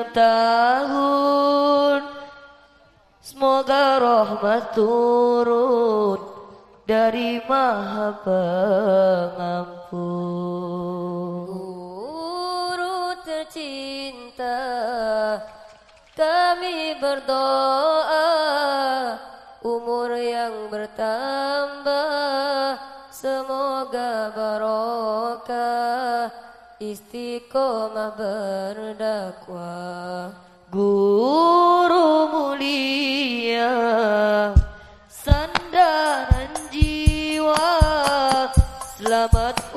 ulang tahun Semoga rahmat turun dari maha pengampun. Guru tercinta kami berdoa Umur yang bertambah semoga barokah. Istiqomah berdakwah. Guru mulia Sandaran jiwa. Selamat